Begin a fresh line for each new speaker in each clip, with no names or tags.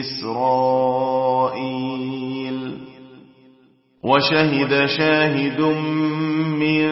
إسرائيل. وشهد شاهد من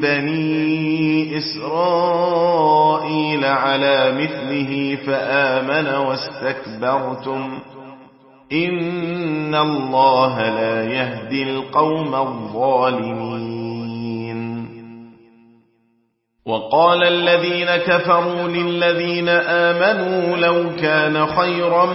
بني إسرائيل على مثله فآمن واستكبرتم. إن الله لا يهدي القوم الظالمين. وقال الذين كفروا للذين آمنوا لو كان خيرا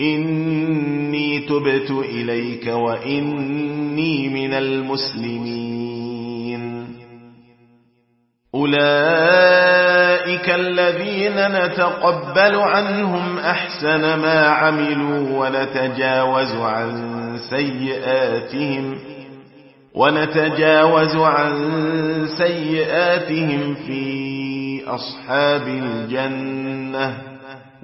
إني تبت إليك وإني من المسلمين. أولئك الذين نتقبل عنهم أحسن ما عملوا ونتجاوز عن سيئاتهم ونتجاوز عن سيئاتهم في أصحاب الجنة.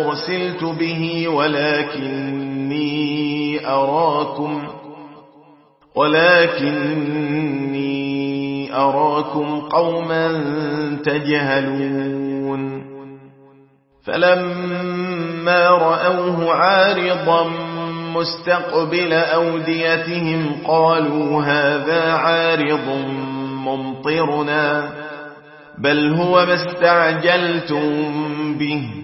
أرسلت به ولكني أراكم ولكني أراكم قوما تجهلون. فلما رأوه عارضا مستقبل أوديتهم قالوا هذا عارض ممطرنا بل هو ما استعجلتم به.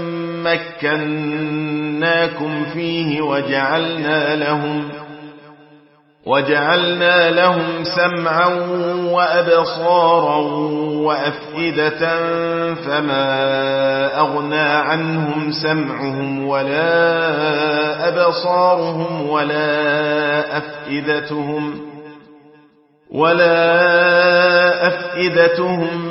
مكناكم فيه وجعلنا لهم وجعلنا لهم سمعا وأبصارا وأفئدة فما أغنى عنهم سمعهم ولا أبصارهم ولا أفئدتهم ولا أفئدتهم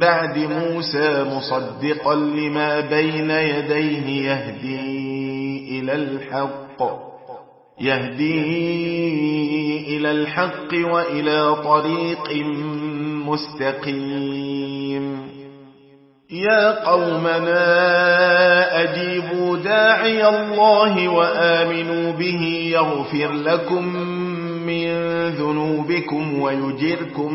بعد موسى مصدقا لما بين يديه يهدي إلى الحق. يهدي إلى الحق وإلى طريق مستقيم. يا قومنا أجيبوا داعي الله وآمنوا به يغفر لكم من ذنوبكم ويجركم